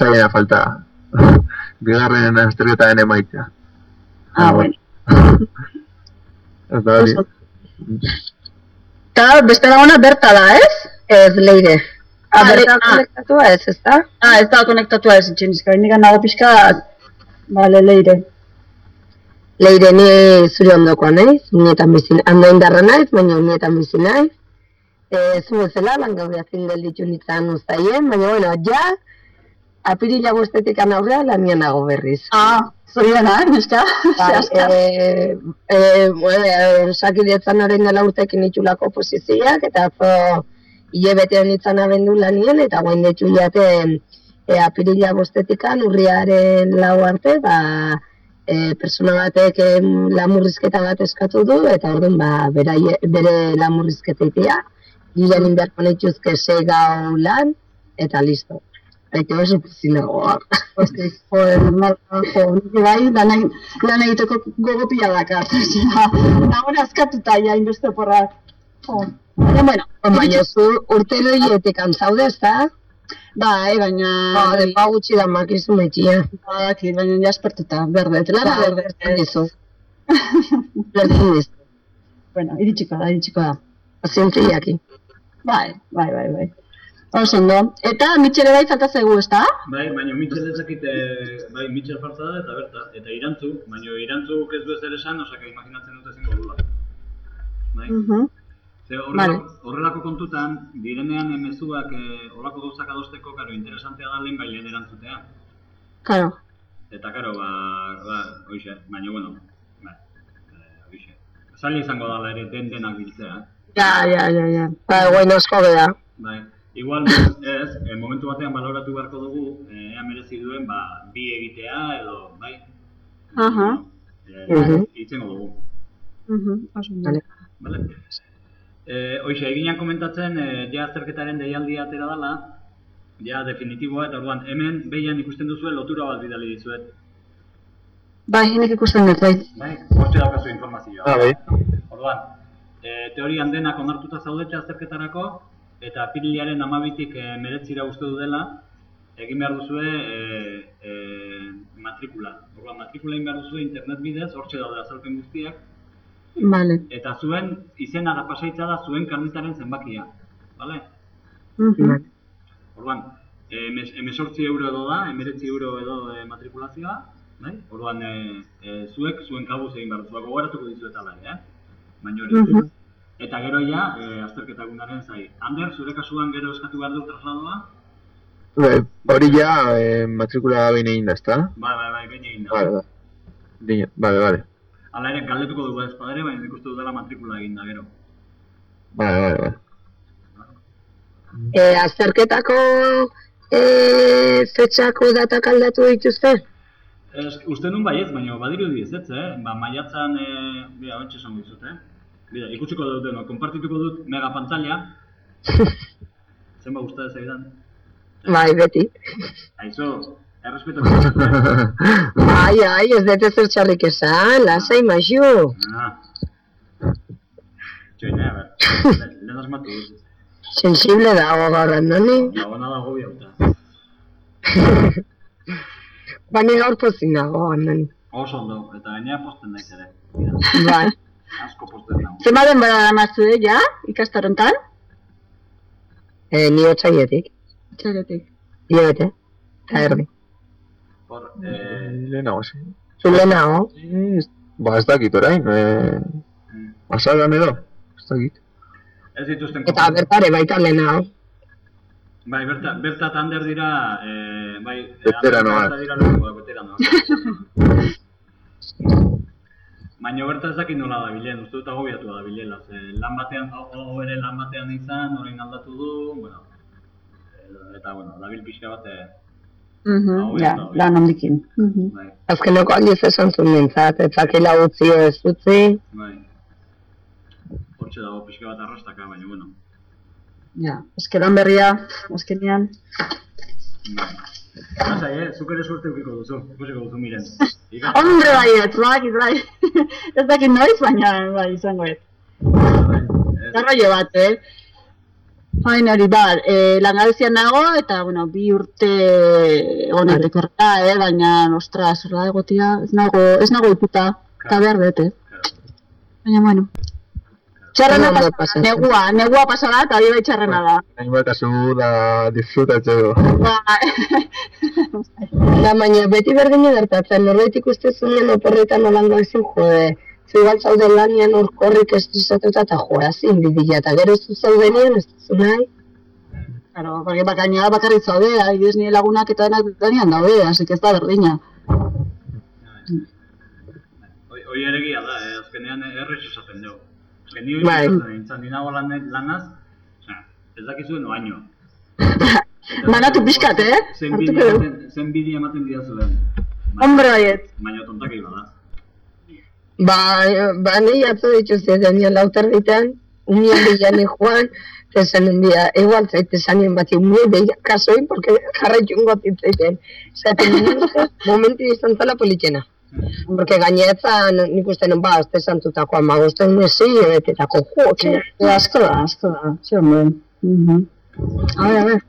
zaila falta. Bigarren azterketaren emaitza. Ah, bueno. Ez da hori. Eta beste laguna berta da, ez? Ez, leire. Ah, Ah, berta ah. konektatua ez, ez da? Ah, ez da konektatua ez itxen, izka, nigan nago pixka, bale, leire. Leire ni zure ondokoa naiz, unietan bizi, ando indarra naiz, baina unietan bizi naiz. E, zu bezala, lan gaur ezin gelditu nintzen baina bueno, ja, apirila bostetik aurrea lanian nago berriz. Ah, zorionak, neska? Bai, Zehaska. e, e, e, orain dela urtekin itxulako posizioak, eta atzo hile betean nintzen abendu lanien, eta guain detxu jaten e, apirila bostetikan urriaren lau arte, ba, e, persona batek em, lamurrizketa bat eskatu du, eta orduan ba, beraie, bere lamurrizketa itea, gilean beharko nituzke sei gau lan, eta listo. Aite oso puzinago. Ostik, joder, normal, jo, nik bai, lan, egin- lan egiteko gogo pila dakat. Osea, nagoen askatuta ja, inbeste porrak. Jo. Baina, bueno, Baina zu urte doietek antzaude, ez da? bai, baina... Ba, depa gutxi da makizu metxia. Badakit, baina ja espertuta, berdet, lana Ba, berdet. Dizu. Lertzen dizu. Bueno, iritsiko da, iritsiko da. Pazientziaki. Bai, bai, bai, bai. Oso ondo. Eta mitxere bai falta zaigu, ez da? Bai, baina Mitchell ez dakit, eh, bai, Mitchell falta da eta berta, eta irantzu, baina irantzuk ez du ez ere esan, osaka imaginatzen dut ezingo dula. Bai? Mhm. Ze horrelako, horrelako kontutan, direnean emezuak eh, horrelako gauzak adosteko, karo, interesantea da lehen bailen erantzutea. Claro. Eta, karo, ba, ba, hoxe, baina, bueno, ba, eh, hoxe. Zaila izango dala ere den denak biltzea, Ja, ja, ja, ja. Ba, guain asko beda. bai. Igual ez, eh, momentu batean baloratu beharko dugu, eh, ea merezi duen, ba, bi egitea edo, bai? Aha. Itzengo dugu. Mhm. Ondo. Vale. Vale. Eh, hoxe, eginan komentatzen, eh, ja azterketaren deialdia atera dela, ja definitiboa, eta orduan hemen behian ikusten duzue lotura bat bidali dizuet. Bai, nik ikusten dut, bai. Bai, hortxe daukazu informazioa. Ah, bai. Orduan, e, teorian denak onartuta zaudete azterketarako, eta apirilaren amabitik e, meretzira uste du dela, egin behar duzue e, e, matrikula. Orduan, matrikula egin behar duzue internet bidez, hortxe daude azalpen guztiak, Vale. eta zuen izena da pasaitza da zuen karnetaren zenbakia. Vale? Mhm. Orduan, emes, emesortzi euro edo da, emeretzi euro edo e, matrikulazioa, bai? Orduan, e, e, zuek zuen kabuz egin behar duzuak, gogoratuko dizuet ala ere, eh? Baina hori. Mhm. Eta gero ja, e, azterketa egunaren zai. Ander, zure kasuan gero eskatu behar du trasladoa? Bai, Hori ja, eh, matrikula behin egin da, ezta? Bai, bai, bai, behin egin da. Vale, vale. Dine, vale, vale. Hala ere, galdetuko dugu ez padere, baina nik uste dudala matrikula egin da gero. Vale, vale, vale. E, azterketako e, fetxako datak aldatu dituzte? Ez, uste nun bai ez, baina badirudi ez ez, eh? Ba, maiatzan, e, bera, hotxe esango dizut, eh? Bida, ikusiko dut deno, konpartituko dut mega pantalla. Zenba gusta ez aidan. Bai, beti. Aizo, errespeto dizut, eh? Ai, ez dute zer txarrik esan, lasai maixu. Ah. Txoin, eh, a ber, lehen asmatu dut. Sensible dago gaur andoni. Ona dago biauta. Bani gaur pozik nago andoni. Oso ondo, eta gainera posten naiz ere. Bai. Asko posten nago. Zenba denbora da mazue, ja, ikastarontan? E, ni otxaietik. Txaretik. Io bete. Eta erdi. Hor, eh, Lehenago, sí. Zu lehenago. Ba, ez dakit orain, eh, azagan edo, ez dakit. ez dituzten Eta bertare baita lehenago. Bai, berta, berta eta Ander dira, eh, bai, eh, eta dira lehenengoak, veteranoak. Baina berta ez dakit nola da bilen, uste dut agobiatu da bilela, ze lan batean, hau ere lan batean izan, orain aldatu du, bueno, eh, eta bueno, dabil pixka bat, eh, Mhm, Hau ja, ez da, lan handikin. Mhm. bai, Azkeneko aldiz esan zuen nintzat, ez zakila utzi ez utzi. bai. Hortxe dago pixka bat arrastaka, baina bueno, Ja, eskeran berria, azkenean. bai. Lasai, eh, zuk ere suerte ukiko duzu, ikusiko duzu miren. Hombre, bai, ez badakit, bai. Ez dakit noiz, baina bai, izango ez. ez- Garroio bat, eh? Hain hori, ba, e, langabezian nago, eta, bueno, bi urte honetek horrela, eh, baina, ostras, horrela egotia, ez nago, ez nago ikuta, eta behar dut, eh. Baina, bueno. Txarrena Ondo pasa, pasatzen. negua, negua pasa da, eta bai txarrena da. Hainbat azu da disfrutatzeko. Ba, Da, baina beti berdina gertatzen, norbait ikustezunen oporretan olango ezin jode. Zu igual zaude lanian hor korrik ez duzatuta eta joa zin bidila, eta gero ez du zaudenean ez duzu nahi. Claro, porque bakaina bakarrik zaude, adibidez nire lagunak eta denak danean daude, así que ez da berdina. Hoi hoi ere egia da, eh, azkenean errex esaten dugu. Ni Bai. lan, lanaz, ez dakizuen oaino. Manatu pixkat, eh? Zen bidea ematen, didazuen. Hombre baiet. Baina tontaki bada. Ba, ba nahi atzo dituzte denian lautar ditean, unien bilan joan, eta esan dia, igual zaite zanien bat, unien behi kasoin, porque jarraitu ingo titzaiten. Zaten nien momentu izan zala politxena. Porque gainetzan nik uste non ba, azte santutako amagosten mesi, ebetetako jo, que E, asko da, asko da, ze hombre. Mhm. A ver, a ver.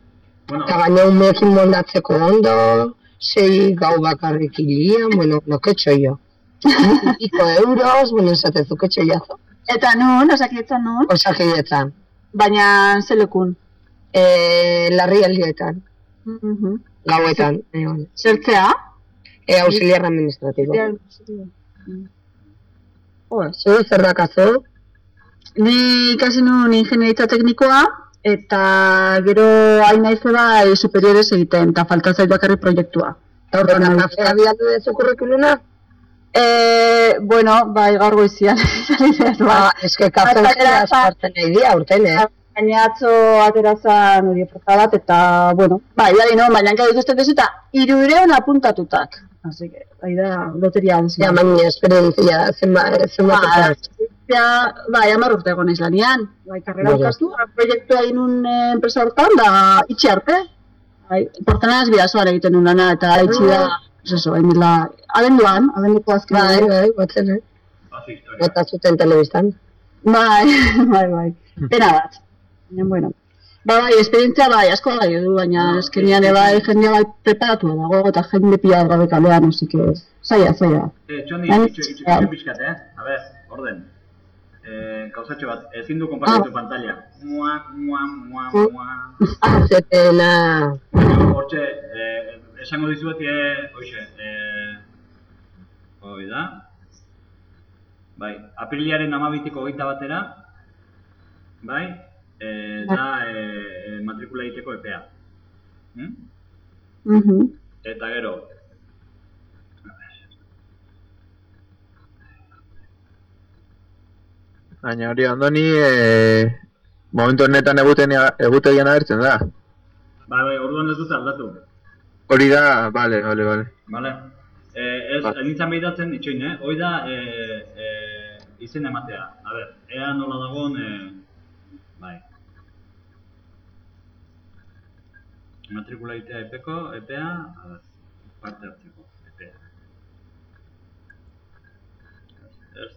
Bueno, Eta gaina umeekin moldatzeko ondo, sei gau bakarrik ilian, bueno, lo que hecho yo. Pico euros, bueno, esatezu, que yazo. Eta nun, osakidetzan nun, Osakidetzan. baina zelekun. E, larri aldietan, Mhm. gauetan. egon. Zertzea? E, auxiliar administratibo. Joder. Zuru zer dakazu? Ni ikasi nuen ingenieritza teknikoa, eta gero hain naiz bai superiores egiten, eta falta zait bakarrik proiektua. Eta hortan Eta nabil. kafea bialdu dezu kurrikuluna? Eh, bueno, bai gaur goizian. Ba, eske kafe Eta euskera gero- espartzen nahi dia, urten, eh? Baina atzo aterazan hori oferta bat, eta, bueno, bai, bai, no, baina hanka dituzten dezu, eta irureun apuntatutak. Así que, bai da, loteria. Ja, baina esperientzia, zenbat, zenbat Ba, eta. ja, bai, amar urte egon naiz lanean. Bai, karrera Bai, bukatu, proiektua egin nun eh, enpresa hortan, da itxi arte. Bai, portanaz bidazoan egiten nun lana, eta itxi da, pues eso, hain dela, abenduan, abenduko azken. Bai, bai, batzen, eh? historia. Bota zuten telebistan. Bai, bai, bai. Pena bat. Baina, bueno. Ba, bai, esperientzia bai, asko gai du, baina eskenian bai, jendea bai preparatua dago, eta jende pila gabe kalean, así que, zaila, zaila. Eh, Txoni, Bai. itxo, itxo, itxo pixkat, eh? A ber, orden. Eh, gauzatxo bat, ezin du konpartitu Ah. pantalla. Mua, mua, mua, Mm. mua. Zetena... Hortxe, eh, esango dizuet, eh, hoxe, eh, hoi da. Bai, aprilaren amabitiko hogeita batera, bai, da eh, eh, matrikula egiteko epea. Hm? Mhm. Eta gero, Baina hori andoni, e, momentu honetan eguten egutegian agertzen da. bai, bai, orduan ez dute aldatu. Hori da, bale, bale, bale. Vale. Eh, ez, Ba. nintzen behidatzen, itxoin, eh? Hoi da, eh, eh, izen ematea. A ber, ea nola dagoen, eh, bai. Matrikula egitea epeko, epea, parte hartzeko, epea. Ez.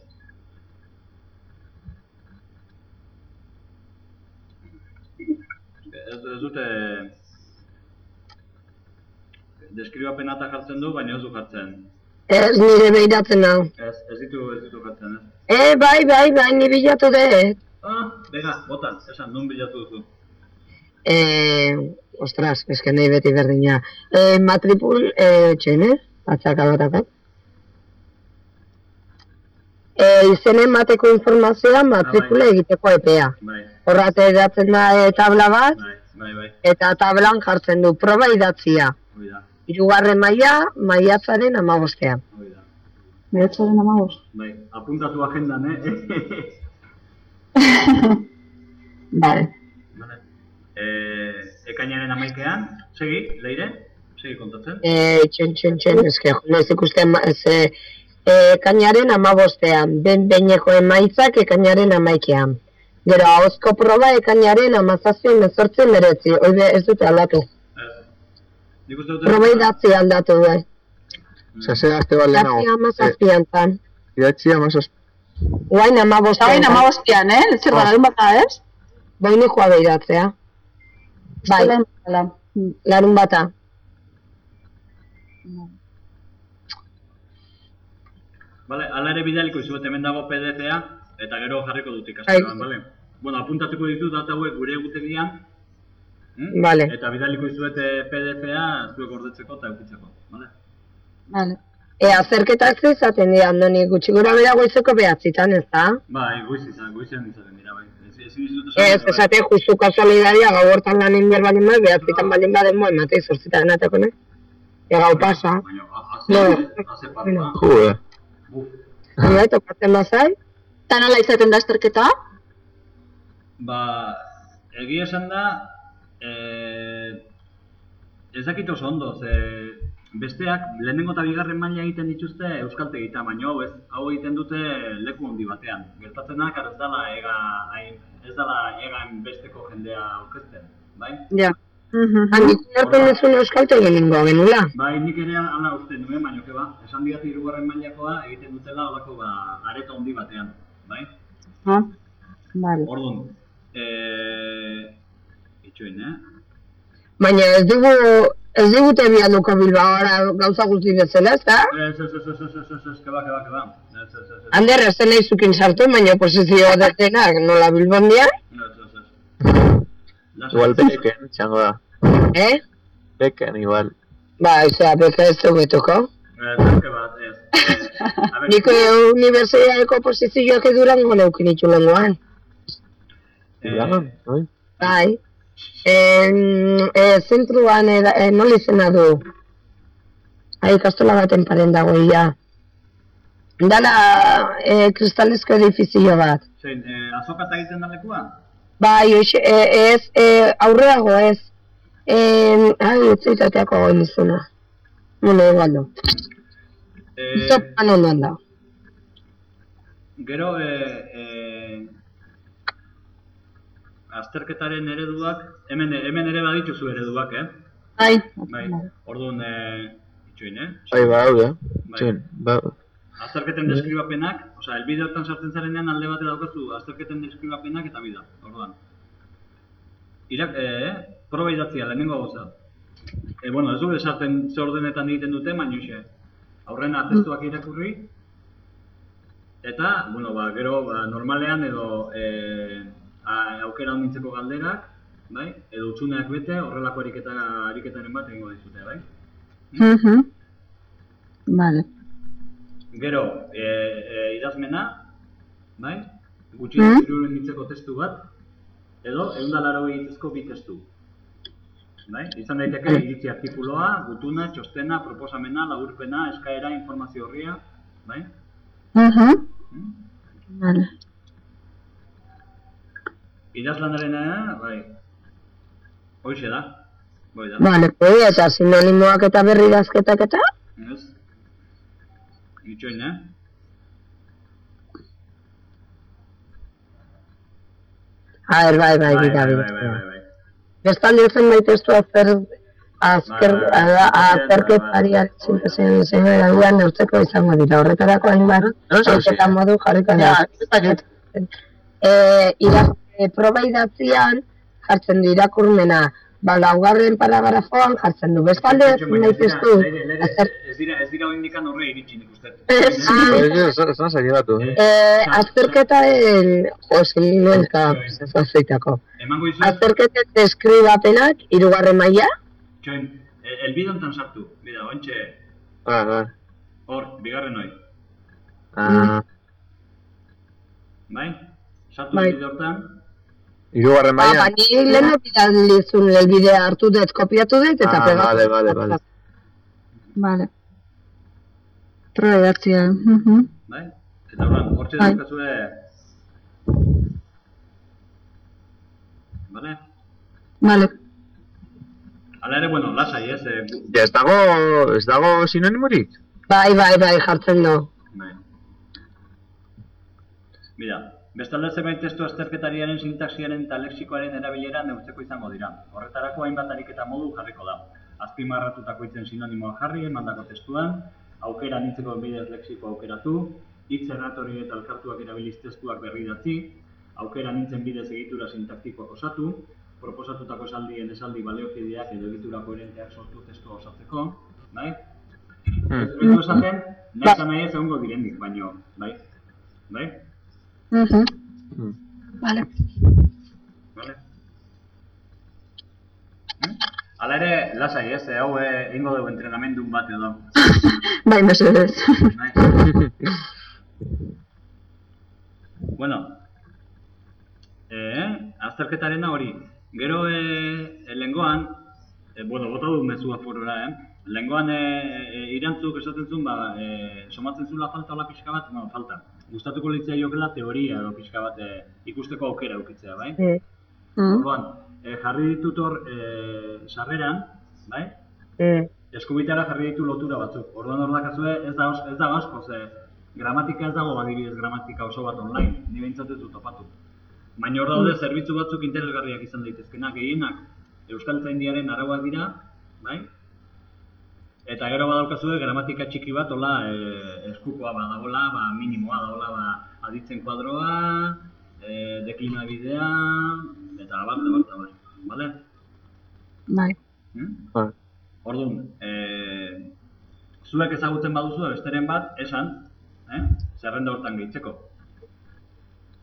Ez, ez dute deskribapena eta jartzen du, baina ez du jartzen. Ez nire behiratzen hau. Ez, ez ditu, ez ditu jartzen, ez? E, bai, bai, bai, ni bilatu dut. Ah, bega, bota, esan, nun bilatu duzu. E, ostras, eske nahi beti berdina. E, matripul, e, eh? Atzaka bataka. E, izen emateko informazioa matrikula egiteko epea. Bai, Horrate idatzen da e, tabla bat, bai, bai, bai, eta tablan jartzen du proba idatzia. hoi da, Hirugarren maila, maiatzaren amabostean. hoi da. Beretzaren amagos. Bai, apuntatu agendan, eh? Vale. Eh, ekainaren amaikean, segi, leire, segi kontatzen. E, txen, txen, txen, eske, noiz ikusten, ze, e, kainaren amabostean, ben beineko emaitzak ekainaren amaikean. Gero, ahozko proba ekainaren amazazioen mezortzen meretzi, oide ez dute aldatu. Ez. Dute... Proba idatzi aldatu Osa, ze azte bat lehenago. idatzi amazazpian zan. Eh, idatzi amazaz... Guain amabostean, bain amabostian, eh? Zer Ah. da, larun bata, ez? boini joa behiratzea. Bai. Mm. larun bata. Vale, ala ere bidaliko izuet hemen dago PDF-a eta gero jarriko dut ikastaroan, Bai. vale? Bueno, apuntatuko ditut data hauek gure egutegian. hm? Vale. Eta bidaliko izuet eh, PDF-a zuek gordetzeko eta eukitzeko, vale? Vale. E, azerketak ze izaten dira, andoni gutxi gora bera goizeko behatzitan, ez da? Bai, goiz izan, goizean izaten dira, bai. Ez, ez, ez, Ez, esate justu kasualidadia gau hortan lan egin behar baldin bat, behatzitan baldin baden moa, ematei zortzitan enateko, ne? E, gau pasa. No. haze, haze. Bai, tokatzen bazai? Eta nola izaten da azterketa? Ba, egia esan da, eh, ez dakit oso ondo, ze besteak lehenengo eta bigarren maila egiten dituzte euskaltegita, baina hau ez, hau egiten dute leku handi batean. Gertatzen da, kar ez dala ega, hain, ez dala egan besteko jendea aurkezten, bai? Ja. Mhm. Handik nartzen duzun euskalte geningoa genula. Bai, nik ere hala uste nuen, baina ba, esan diat hirugarren mailakoa egiten dutela holako ba, areta handi batean, bai? Ha? Vale. Orduan, eh, itxoin, eh? Baina ez dugu, ez digute bianuko Bilbaora gauza guzti bezala, ez da? Ez, ez, ez, ez, ez, ez, ez, ez, keba, keba, keba. Ander, ez nahi zukin sartu, baina posizio detenak nola Bilbondia, ez, ez, ez. Lasai. Igual beken, txango da. eh? Beken, igual. Ba, ezea, beka ez dugu betuko. Ber, Niko unibertsitateko posizioak edurango neukin itxu lenguan. eh, oi? Bai. En, e, zentruan, e, e, nola izena du? Ai, kastola baten paren dago, ia. Dala, e, kristalezko edifizio bat. Zein, eh, azokata egiten da lekua? Bai, hoxe, e, ez, e, aurreago ez. E, ai, etzeitateako goin izuna. Bueno, igual du. Eh, Zopan ondoan da. gero, eh, eh, azterketaren ereduak, hemen, hemen ere badituzu ereduak, eh? Bai, Bai, orduan, eh, itxoin, eh? Bai, ba, hau da. Bai. Ba, Azterketen deskribapenak, osea, elbide hortan sartzen zarenean alde bate daukazu azterketen deskribapenak eta bida, orduan. Irak, eh, proba idatzia, lehenengo gauza. E, bueno, ez du esaten ze ordenetan egiten dute, baina xe. Aurrena testuak irakurri, eta, bueno, ba, gero, ba, normalean edo e, a, aukera honditzeko galderak, bai? Edo utxuneak bete, horrelako ariketa, ariketaren bat egingo dizute, bai? Mhm. Vale. Gero, e, e, idazmena, bai? Gutxi Mhm. mm hitzeko testu bat, edo ehun eta laro hitzezko bi testu. Bai? Izan daiteke iritzi artikuloa, gutuna, txostena, proposamena, laburpena, eskaera, informazio horria, bai? Mhm. Mm? Vale. Idazlanarena, bai. Hoxe da. Bai da. Vale, pues, eta sinonimoak eta berri dazketak eta? Ez? Itxoin, eh? A ber, bai, bai, bai, bai, bai, bai, bai. Bestalde zen baitestu azer, azker, Bai, bai, bai. azerketari atxintazen zen eraduan neurtzeko izango dira. Horretarako hainbat, eta modu jarriko da. Ja, ez dakit. E, e, proba idatzian jartzen du irakurmena, ba, laugarren paragrafoan jartzen du. Bestalde nahi ez dira- testu, Ez dira, ez dira indikan horre iritsi nik uste. Ez, Ez, ez. Eh, e, azterketaren, osin nuen, ka, ez azeitako. Emango izu, Azterketen deskribapenak, irugarren maila, txoin, e- elbide honetan sartu. Bida, ointxe, Ba, ba. hor, bigarren hoi. Ah, Bai? Sartu Bai. elbide hortan. Hirugarren ba, maila. ba, ni lehen bidalizun elbidea hartu dut, kopiatu dut, eta Ah, pegatu. vale, vale, vale. Vale. Proba idatzia. Mhm. Bai? Eta horren, hortxe Bai. daukazue... Bale? Vale. Hala ere, bueno, lasai, ez? Eh, Ja, ez dago, ez dago sinonimorik? Bai, bai, bai, jartzen du. bai. Mira, bestalde zenbait testu azterketariaren sintaxiaren eta lexikoaren erabilera neurtzeko izango dira. Horretarako hainbat ariketa modu jarriko da. Azpimarratutako hitzen sinonimoa jarri, emandako testuan, aukera nitzeko bidez lexiko aukeratu, hitz erratori eta elkartuak erabiliz testuak berri datzi, aukera nintzen bidez egitura sintaktikoak osatu, proposatutako esaldien esaldi baliokideak edo egitura koherenteak sortu testua osatzeko, bai? Hmm. Ez esaten, nahi izan nahi ez egongo direnik, baino, bai? Bai? Mhm. Hmm. Vale. Vale? Hmm? Hala ere, lasai ez, eh, hau eh, egingo dugu entrenamendun bat edo. Bai, mesedez. Bai? bueno, eh, azterketarena hori. Gero eh, eh, lengoan, eh, bueno, bota du mezua forora, eh? Lengoan eh, eh, irantzuk esaten zuen, ba, eh, somatzen zula falta hola pixka bat, bueno, falta. Gustatuko litzea jokela teoria edo pixka bat eh, ikusteko aukera eukitzea, bai? Mm. Mm. Orduan, eh, jarri ditut hor eh, sarreran, bai? Mm. eskubitara jarri ditu lotura batzuk. Orduan hor dakazue ez da, ez da asko, ze gramatika ez dago badibidez gramatika oso bat online, ni behintzat ez dut topatu. Baina hor daude zerbitzu batzuk interesgarriak izan daitezkenak, gehienak Euskaltzaindiaren arauak dira, bai? Eta gero badaukazue gramatika txiki bat, hola, e, eskukoa badagola, ba, minimoa dagola, ba, aditzen kuadroa, e, deklinabidea, eta abar, eta abar, eta abar, bale? Bai. Hmm? Bai. Orduan, e, zuek ezagutzen baduzu besteren bat, esan, eh? zerrenda hortan gehitzeko,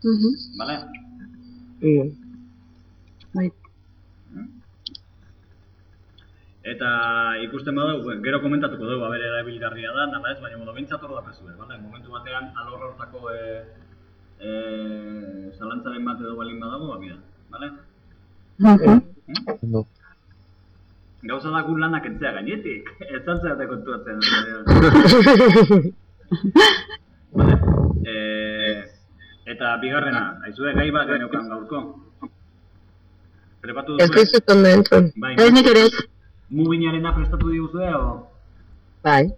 Mhm. bale? Mm. Bai. Eta ikusten badu, gero komentatuko dugu, abere erabilgarria da, nala ez, baina modo bintzat hor dakazue, bale? Momentu batean alor hortako e, e, zalantzaren bat edo balin badago, ba, bida, bale? Ondo. Gauza da gu lanak entzea gainetik, ez zantzeate kontuatzen. Vale. E, eta bigarrena, aizue gai bat geneukan gaurko. Prepatu Ez duzue? dizut ondo entzun. Bai, Ez nik ere ez. Mubinarena prestatu diguzue o? Bai.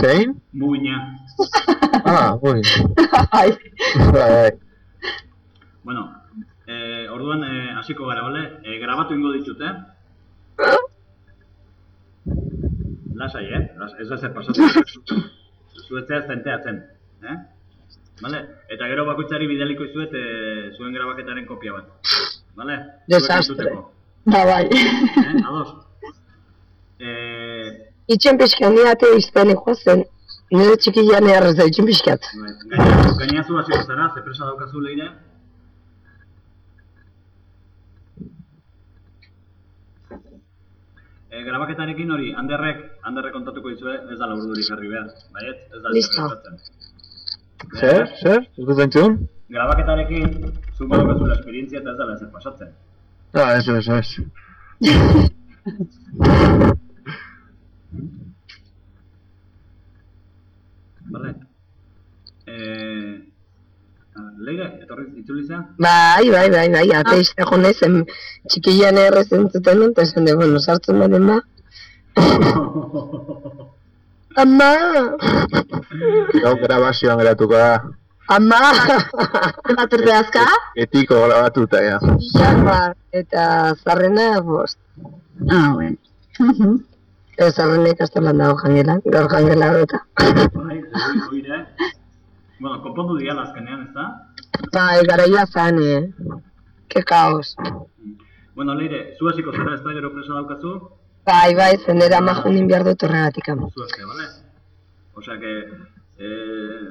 Zein? Mubina. Ah, ui. Bai. Bai. Bueno, e, orduan e, hasiko gara, bale? E, grabatu ingo ditut, eh? Lasai, eh? Las, ez da zer pasatu. Zuetzea ez tenteatzen, eh? Vale? Eta gero bakoitzari bidaliko izuet e, zuen grabaketaren kopia bat. Vale? Desastre. Ba, bai. Eh? Ados? E, Itxen pixka ni ate izteneko zen. Nire txikian errez da itxen pixkat. bai, gaina, gaina zu hasiko zara, ze presa daukazu leire. E, grabaketarekin hori, handerrek, handerrek kontatuko dizue, ez da laburdurik jarri behar, baiet? Ez da Listo. Zer? Zer? Ez dut entzun? Grabaketarekin, zuk badokazula esperientzia eta ez dela ezer pasatzen. Ah, eso, eso, eso. Bale? Eh, ah, leire, etorri itzuli zea? Bai, bai, bai, bai, ate izteko nezen txikian errez entzuten dut, esan de, bueno, sartzen baren ba. Ama! Gau grabazioan geratuko da. Ama! Bat urte azka? Etiko grabatuta, ja. Jarra, eta zarrena, bost. Ah, bueno. Mhm. Eta zarrena ikastolan dago jangela, gaur jangela eta. Bai, oire. Bueno, konpondu diala azkenean, ez da? Bai, garaia zan, eh? Ke kaos. Bueno, leire, zu hasiko zara ez da gero presa daukazu? Bai, bai, zenera majunin behar dut horregatik ama. Zu eske, bale? Osea que, eh,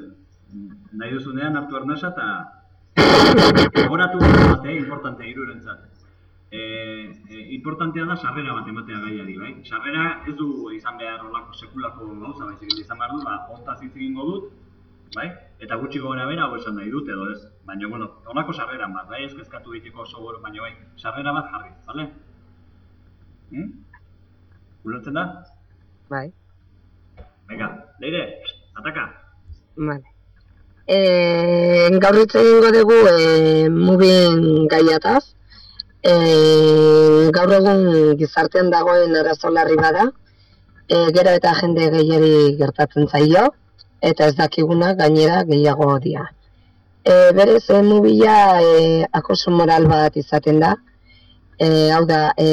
nahi duzunean hartu arnasa eta gogoratu bat, eh, importante irurentzat. Eh, eh, importantea da sarrera bat ematea gaiari, bai? Sarrera ez du izan behar olako sekulako gauza, baizik izan behar du, ba, hontaz hitz egingo dut, bai? Eta gutxi gora bera hau esan nahi dut edo ez. Baina, bueno, honako sarreran bat, bai? Ez kezkatu ditiko oso goro, baina bai, sarrera bat jarri, bale? Hmm? Ulertzen da? Bai, Venga, leire, ataka! vale. E, gaur hitz egingo dugu e, mubin gaiataz. E, gaur egun gizartean dagoen arazo larri bada. E, gero eta jende gehiari gertatzen zaio. Eta ez dakiguna gainera gehiago dira. E, berez, e, mubila e, akoso moral bat izaten da. E, hau da, e,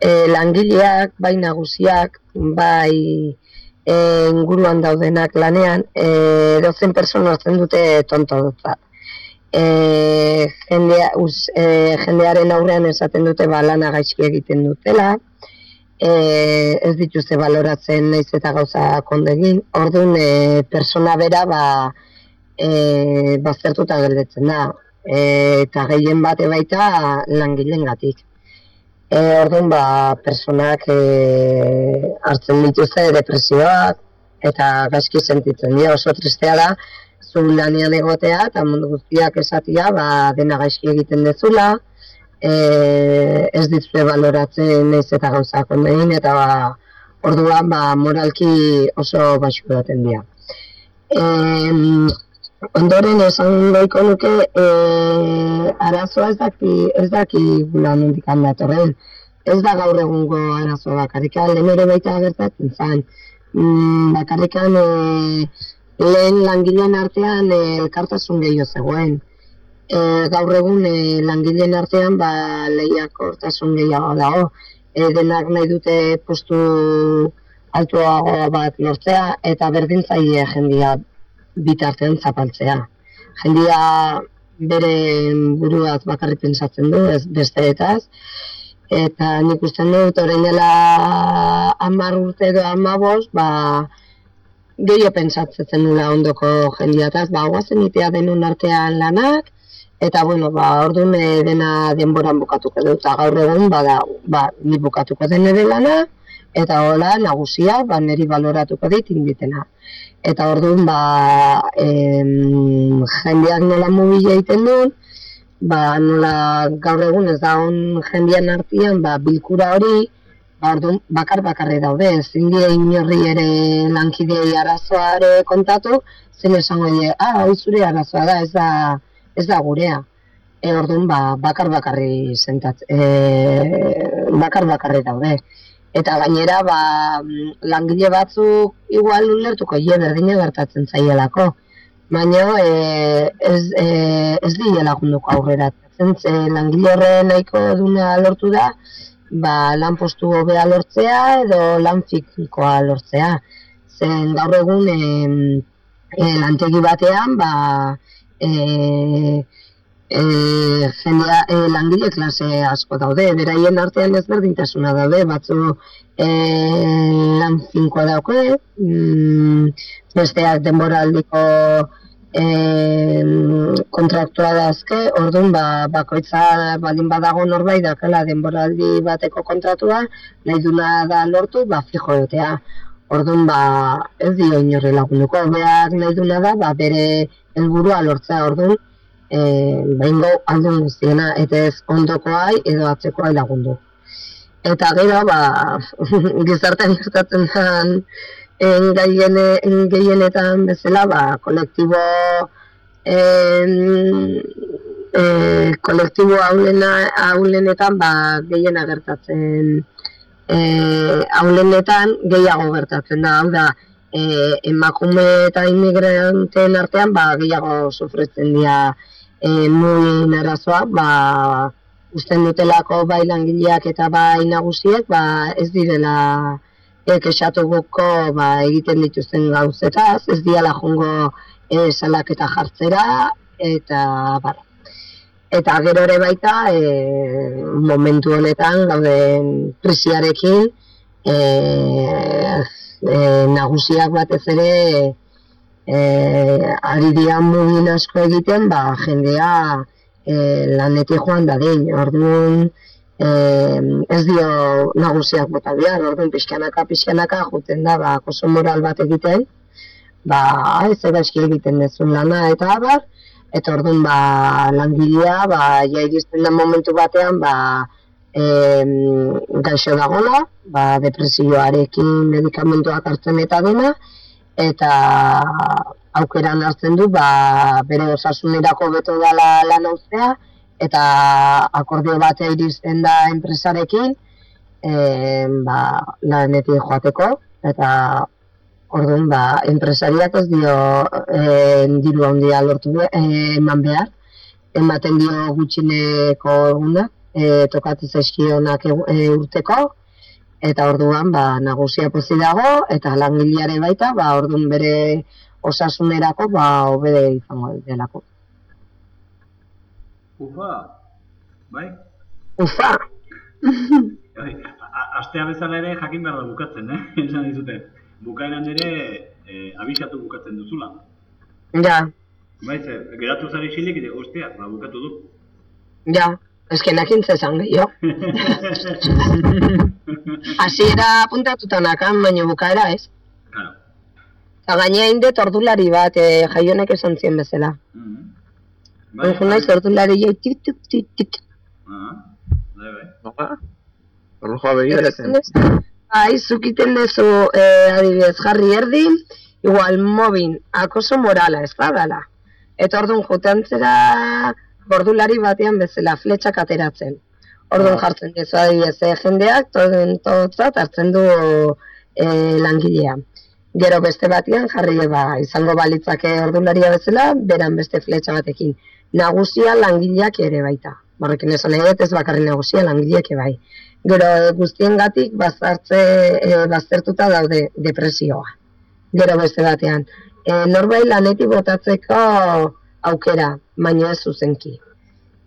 e, langileak, bai nagusiak, bai e, inguruan daudenak lanean, e, dozen persona hartzen dute tonto. E, jendea, uz, e, jendearen aurrean esaten dute ba, lana gaizki egiten dutela, e, ez dituzte baloratzen naiz eta gauza kondegin, orduan e, persona bera ba, e, baztertuta gelditzen da, e, eta gehien bate baita langileen gatik. E, orduan ba, personak e, hartzen dituzte depresioak, eta gaizki sentitzen dira. Oso tristea da, zu lanean egotea eta mundu guztiak esatia ba, dena gaizki egiten dezula, e, ez ditzue baloratzen ez eta gauzak ondein, eta ba, orduan ba, moralki oso baxu daten dira. E, ondoren esan daiko nuke e, arazoa ez daki, ez daki lan indikan datorren. Ez da gaur egungo arazoa bakarrikan, lehen ere baita gertatzen zen. Mm, bakarrikan e, lehen langileen artean e, elkartasun gehiago zegoen. E, gaur egun e, langileen artean ba, lehiak hortasun gehiago dago. E, denak nahi dute postu altuago bat lortzea eta berdintzaile jendia bitartean zapaltzea. Jendia bere buruaz bakarri pensatzen du, ez besteetaz. Eta nik usten dut, orain dela hamar urte edo hamabos, ba, gehiago pentsatzen nula ondoko jendiataz, ba, guazen itea denun artean lanak, eta, bueno, ba, orduan e, dena denboran bukatuko dut, eta gaur egun, ba, ba, ni bukatuko den ere lana, eta hola, nagusia, ba, niri baloratuko dit inditena. Eta orduan, ba, em, jendeak nola mugile egiten duen, ba, nola gaur egun ez da on jendean artean, ba, bilkura hori, Orduan, bakar bakarri daude, ezin die inorri ere lankidei arazoare kontatu, zen esango die, ah, hau zure arazoa da, ez da, ez da gurea. E, orduan, ba, bakar bakarri sentat, e, bakar bakarri daude. Eta gainera, ba, langile batzuk igual ulertuko ie berdine gertatzen zaielako. Baina e, ez, e, ez di lagunduko aurrera. Zentze, langile horre nahiko duna lortu da, ba, lan postu hobea lortzea edo lan fizikoa lortzea. Zen gaur egun e, e, lantegi batean, ba, e, e, jendea, e, langile klase asko daude, beraien artean ezberdintasuna daude, batzu e, lan finkoa dauke, mm, besteak denboraldiko e, kontraktua da azke, orduan ba, bakoitza baldin badago norbait dakela denboraldi bateko kontratua, nahi duna da lortu, ba, fijo egotea. Orduan ba, ez dio inorri lagunduko, behar nahi duna da, ba, bere helburua lortzea orduan, e, behin gau aldun guztiena, eta ez ondokoai edo atzekoai lagundu. Eta gero, ba, gizartean gertatzen zen, en gaien en gehienetan bezala ba kolektibo en eh kolektibo aulena aulenetan ba gehiena gertatzen eh aulenetan gehiago gertatzen da. Hau da eh emakume eta inmigranteen artean ba gehiago sufritzen dira eh muy arazoa ba usten dutelako bai langileak eta bai nagusiek ba ez direla kexatu goko ba, egiten dituzten gauzetaz, ez diala jongo e, salak eta jartzera, eta bar. Eta gero ere baita, e, momentu honetan, gauden prisiarekin, e, e, nagusiak batez ere, e, ari dian mugin asko egiten, ba, jendea e, lanetik joan da din. Orduan, eh, ez dio nagusiak bota behar, orduan pixkanaka, pixkanaka, juten da, ba, oso moral bat egiten, ba, ez eski egiten dezun lana, eta abar, eta orduan, ba, langilea, ba, ja iristen da momentu batean, ba, eh, gaixo dagola, ba, depresioarekin medikamentuak hartzen eta dena, eta aukeran hartzen du, ba, bere osasunerako beto dala lan uztea, eta akordio batea iristen da enpresarekin e, ba, lanetik joateko. Eta orduan ba, enpresariak ez dio e, diru handia lortu eman behar. Ematen dio gutxineko eguna e, tokatu zaizkionak e, urteko. Eta orduan ba, nagusia pozi dago eta langileare baita ba, orduan bere osasunerako ba, obede izango delako. Ufa, bai? Ufa, Bai, astea bezala ere jakin behar da bukatzen, eh? Esan dizute. Bukaeran ere e, abisatu bukatzen duzula. ja, Bai, ze, geratu zari xilik, ide, ostia, ba, bukatu du. ja. Ez que nakin zezan gehiago. Hasiera apuntatuta nakan, baina bukaera ez. Claro. Eta gainea indet ordulari bat, e, jaionek esan zien bezala. Mhm. Bai, naiz ordulari jai tik tik tik tik. Ah, bai, bai. Nola? Erlojoa begiratzen. Bai, zukiten dezu eh, adibidez jarri erdi, igual mobin akoso morala ez badala. Eta orduan jotantzera bordulari batean bezala fletxak ateratzen. Orduan jartzen dezu adibidez eh, jendeak toden totzat hartzen du eh, langilea. Gero beste batean jarri ba, izango balitzake ordularia bezala, beran beste fletxa batekin. Nagusia langileak ere baita. Barrekin esan nahi ez bakarri nagusia langileak bai. Gero e, guztiengatik bazartze e, baztertuta daude depresioa. Gero beste batean. E, norbait lanetik botatzeko aukera, baina ez zuzenki.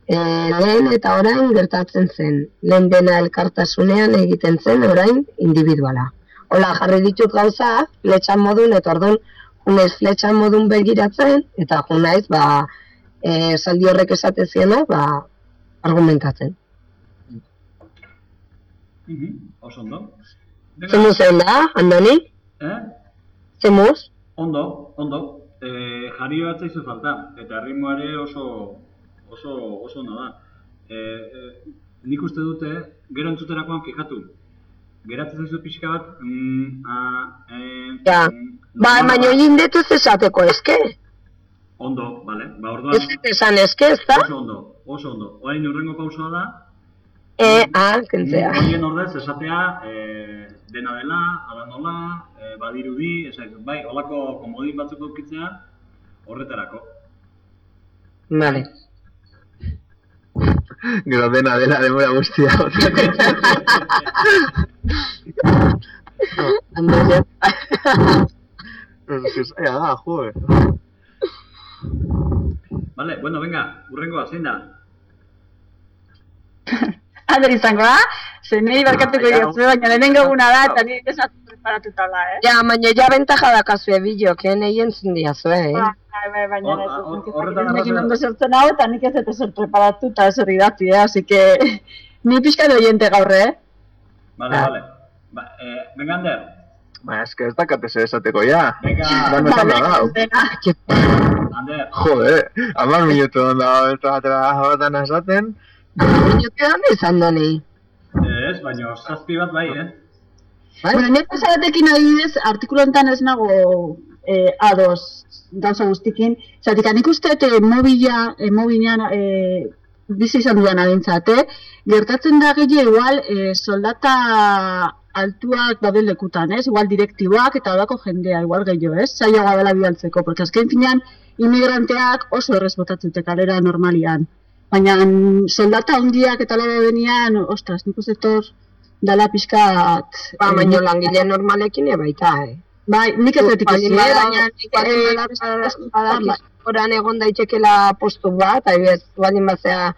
E, lehen eta orain gertatzen zen. Lehen dena elkartasunean egiten zen orain individuala. Hola, jarri ditut gauza, fletxan modun, eta orduan, junaiz fletxan modun begiratzen, eta junaiz, ba, e, saldi horrek esate ziena, ba, argumentatzen. Mhm, Oso ondo. Zemuz da, Andoni? Eh? Zemuz? Ondo, ondo. E, jarri bat zaizu falta, eta ritmoare oso, oso, oso ona da. E, e, nik uste dute, gero entzuterakoan fijatu. Geratzen zaizu pixka bat, mm, a, e, Ja. mm, Ba, baina jindetu ez esateko, eske? Ondo, bale. Ba, orduan, Ez esan eske, ez da? oso ondo, oso ondo. Orain urrengo pausoa da, E, a, kentzea. horien ordez esatea e, dena dela, ala nola, e, badirudi, esaiz, bai, holako komodin batzuk edukitzea horretarako. Vale. Gero dena dela demora guztia. Ez zaila da, joder. Vale, bueno, venga, urrengoa, zein da? Ander izango da, ze niri barkatuko Ah, diozu, baina lehenengo eguna da, eta niri desatu preparatuta da, eh? Ja, baina ja bentaja dakazue bilok, eh, nahi entzun diazue, eh? Bai, bai, baina Hor- ez nekin ondo sortzen hau, eta nik ez dut ezer preparatuta ez hori dati, eh? Así que, ni pixka de oyente gaur, eh? Vale, Ah. vale. Ba, eh, venga, Ander. Ba, ez que ez dakate zer esateko ja. Venga, hau. dena. Ander. Jode, amar minutu onda eta batera batan esaten. Minutu handa izan doni. Ez, baina zazpi bat bai, eh? Bai? Bueno, nire pasabatekin adibidez, artikulu honetan ez nago eh, ados gauza guztikin. Zatik, nik uste dut eh, mobila, eh, mobilean eh, bizi izan dudan adintzat, eh? Gertatzen da gehi igual eh, soldata altuak dauden lekutan, ez? Igual direktiboak eta odako jendea, igual gehiago, ez? Zailagoa dela bidaltzeko, porque azken finean inmigranteak oso errez botatzute kalera normalian. Baina mm, soldata handiak eta laba benian, ostras, nik hor dala pixkat... Ba, eh, baina langile normalekin ere baita, eh? Bai, nik ez dut ikusi, eh, baina nik baldin eh, egon daitekela postu bat, adibidez, baldin bazea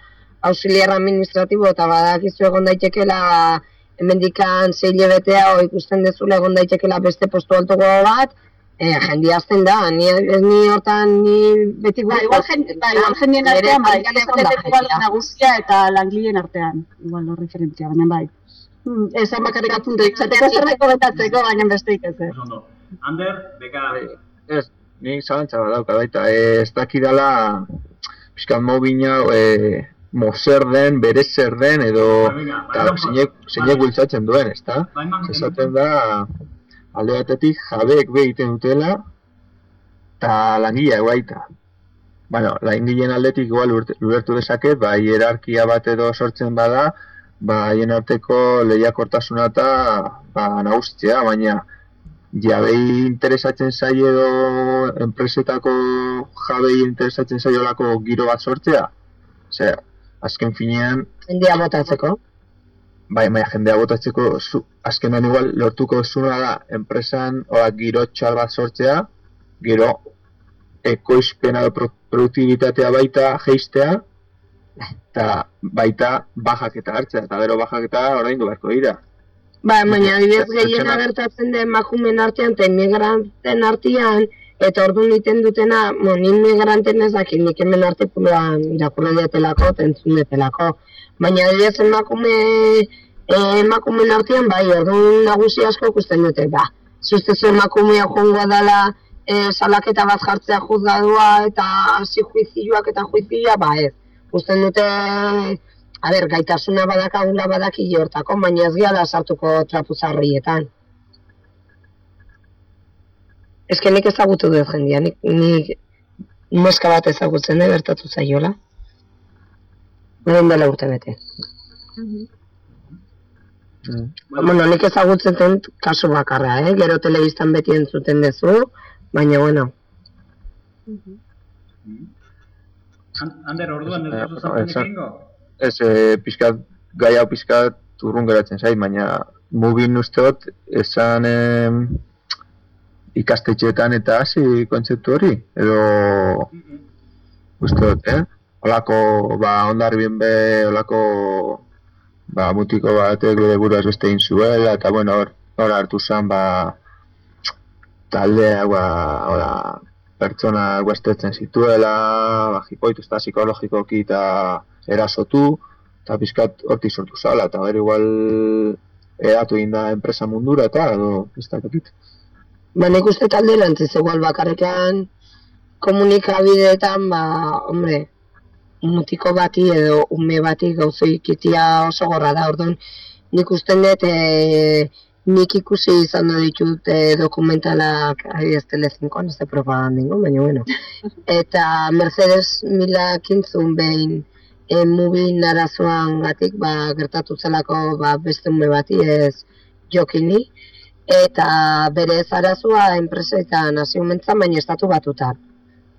auxiliar administratibo eta badakizu egon daitekela hemendikan sei hilabetea o ikusten dezula egon daitekela beste postu altuago bat, eh, jendia azten da, ni, ni hortan ni beti Ba, igual, jen, ba, igual jendien artean, bai, da dut igual nagusia eta langileen artean. Igual hor referentzia, baina bai. Hmm, Esan bakarrik apuntu izateko zerbait komentatzeko, baina besteik ez, eh? Oso ondo. Ander, beka, Ez, nik zalantza bat dauka baita, e, ez dakidala pixkat mobina e, mozer den, bere zer den, edo zeinek bultzatzen duen, ezta? Bai, man- Esaten da, alde batetik jabeek be egiten dutela, eta langilea baita. Bueno, langileen aldetik igual ulertu dezaket, ba, hierarkia bat edo sortzen bada, ba, haien arteko lehiakortasuna eta ba, nagusitzea, baina jabei interesatzen zaie edo enpresetako jabei interesatzen zaiolako giro bat sortzea. Osea, azken finean, Jendia botatzeko. Bai, bai, jendea botatzeko, zu, azkenan igual lortuko zuna da, enpresan, oa, giro txar bat sortzea, gero, ekoizpena edo pro, produktibitatea baita jeistea, eta baita bajak eta hartzea, eta gero bajak eta oraindu beharko dira. Ba, baina adibidez gehien Pertsona- agertatzen den emakumeen artean eta inmigranten artean, eta orduan egiten dutena, mo, ni inmigranten ez dakit, nik hemen artikuluan irakurri dietelako, eta entzun dietelako. Baina adibidez emakume, eh, emakumeen artean, bai, orduan nagusi asko ikusten dute, ba. Zustezu emakumea joango dela, eh, salaketa bat jartzea juzgadua, eta hasi juizioak eta juizioa, ba ez. Usten dute, a ber, gaitasuna badakagula badaki hortako, baina ez gehala sartuko trapuzarrietan. Ez que nik ezagutu dut jendia, nik, nik moska bat ezagutzen da bertatu zaiola. Nire dela urte bete. Mm. Bueno, nik ezagutzen dut kasu bakarra, eh? Gero telebistan beti entzuten dezu, baina bueno. An- Ander, orduan ez Eh, duzu zaten? Ez, e, pixkat, gai hau pixkat urrun geratzen zait, baina mugin usteot esan em, ikastetxeetan eta hasi kontzeptu hori, edo usteot, eh? Olako, ba, ondar bien be, olako, ba, mutiko batek bere buruaz beste egin zuela, eta bueno, hor, hor hartu zen, ba, taldeak, ba, hola, pertsona guestetzen zituela, ba, jipoitu, eta psikologikoki eta erasotu, eta pizkat hortik sortu zala, eta gero igual eratu egin da enpresa mundura, eta edo, ez dakit. Ba, nik uste talde lantziz igual bakarrikan komunikabideetan, ba, hombre, mutiko bati edo ume bati gauzo ikitia oso gorra da, orduan nik usten dut e, nik ikusi izan da ditut e, dokumentalak adibidez telezinkoan, ez da propagandingo, baina bueno. Eta Mercedes milak intzun behin e, mubin arazoan gatik, ba, gertatu zelako ba, beste ume bati ez jokini, eta bere arazoa enpresetan hasi baina estatu batutan.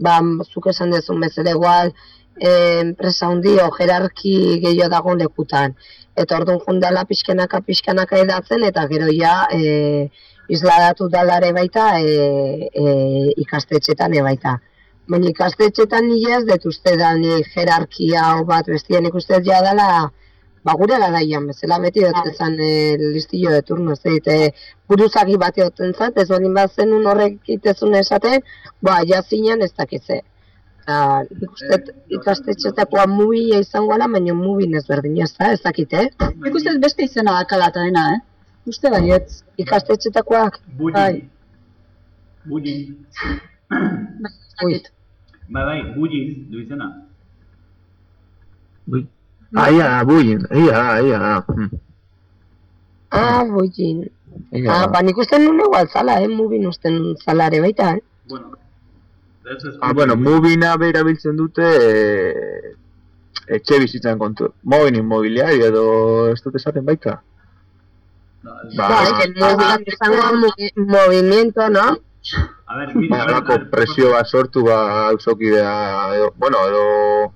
Ba, zuk esan dezun bezala igual, enpresa handi o jerarki gehiago dago lekutan. Eta orduan jundala pixkanaka pixkanaka edatzen, eta gero ja e, isladatu dalare baita e, e, ikastetxetan e baita. Baina ikastetxetan nire ez dut uste da ni jerarkia o bat bestien ikusten ja dela ba gure garaian bezala beti dut ezan e, listillo de turno ez dit, e, buruzagi bate oten zat, ez baldin bat zenun horrek itezun esaten, ba, ja zinean ez dakitze. Eta nik uste ikastetxetakoa mubia izango ala, baina mubin ez berdin, ez da, ez dakite, eh? Nik uste beste izena dakala eta dena, eh? Uste baietz. Ikastetxetakoak, Bullying. Bai. Bullying. ui, Bai, bai, bullying du izena. Ui. Aia, buin, aia, aia. Ah. Aia. Ah, ba, nik uste nun igual zala, eh? Mubin usten zalare baita, eh? Bueno, ez ez Ah, bueno, mubina bera biltzen dute e, etxe bizitzan kontu. Mobin inmobiliario edo ez dut esaten baita. No, ez- Ba, Ba, es que el movimiento izango movi- movimiento, no? A ver, mira, a ver, Halako a ver, presio bat sortu ba auzokidea edo, bueno, edo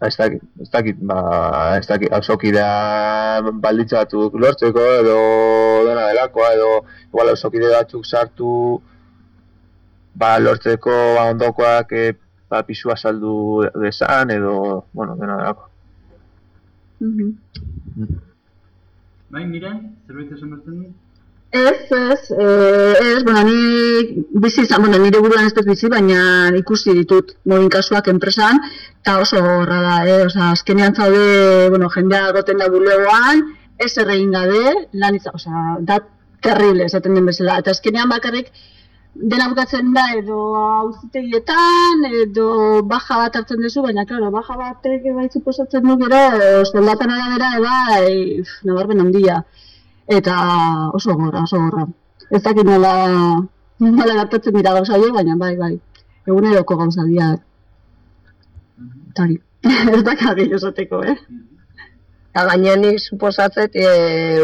ba, ez dakit, ez dakit, ba, ez dakit, auzokidea balditza batzuk lortzeko edo dena delakoa edo igual auzokide batzuk sartu ba lortzeko ba, ondokoak e, ba, pisua saldu desan edo, bueno, dena delako. Bai, miren, zerbait esan bertzen du? Ez, ez, eh, ez, bueno, ni bizi izan, bueno, nire buruan ez dut bizi, baina ikusi ditut moin kasuak enpresan, eta oso horra da, eh? Osa, azkenean zaude, bueno, jendea goten da bulegoan, ez erregin gabe, lan izan, osa, da terrible esaten den bezala, eta azkenean bakarrik dena bukatzen da edo auzitegietan, edo baja bat hartzen duzu, baina, klaro, baja batek bai suposatzen du gero, soldatan arabera, bai, uf, nabarmen handia eta oso gorra, oso gorra. Ez dakit nola, nola gertatzen dira gauza horiek, baina bai, bai, eguneroko gauza dira. Eta hori, ez gehiago esateko, eh? Eta gaina nik suposatzet e,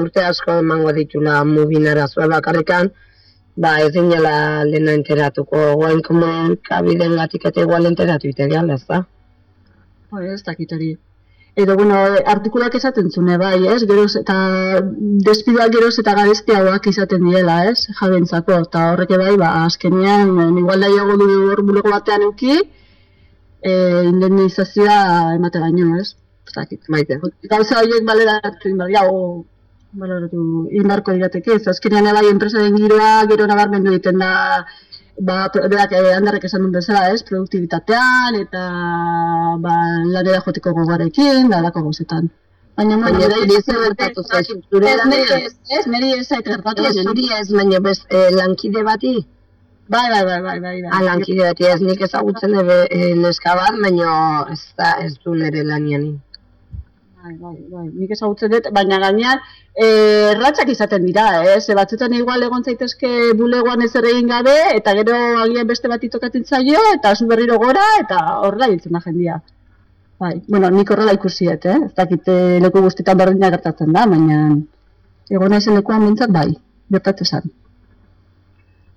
urte asko emango ditula mubin arazoa bakarrikan, ba ez dinela lehena enteratuko, guain komunikabideen gatik eta igual enteratu ite gehala, ez da? Bai, ez dakit hori. Edo, bueno, artikulak esaten zune, bai, ez? Geroz, eta despidoak geroz eta garestiagoak izaten diela, ez? Jabentzako, eta horrek bai, ba, azkenean, eh, igual da du hor bulego batean euki, e, indemnizazioa emate baino, ez? Ez dakit. Maite. Gauza horiek baleratu inbarria, o baleratu inbarko dirateke, ez azkenean bai enpresaren giroa gero nabarmendu egiten da ba, berak eh, handarrek esan duen bezala, ez, produktibitatean, eta ba, lanera joteko gogarekin, da, lako gauzetan. Baina, bueno, Baina zuri ez zait- gertatu zaizu, zure Ez, ez, niri ez zait gertatu. Ez baina zuri ez, baina eh, lankide bati? Bai, bai, bai, bai, bai. bai. Ah, lankide bati ez nik ezagutzen debe eh, neska bat, baina ez da ez du nire lanianin. Bai, bai, bai, nik ezagutzen dut, baina gainean eh, erratzak izaten dira, eh? Ze batzutan igual egon zaitezke bulegoan ez egin gabe, eta gero agian beste bat tokatzen zaio, eta zu berriro gora, eta horrela hiltzen da jendia. Bai, bueno, nik horrela ikusiet, eh? Ez dakit eh, leku guztietan berdina gertatzen da, baina egon naizen lekuan mintzat bai, gertatzen zen.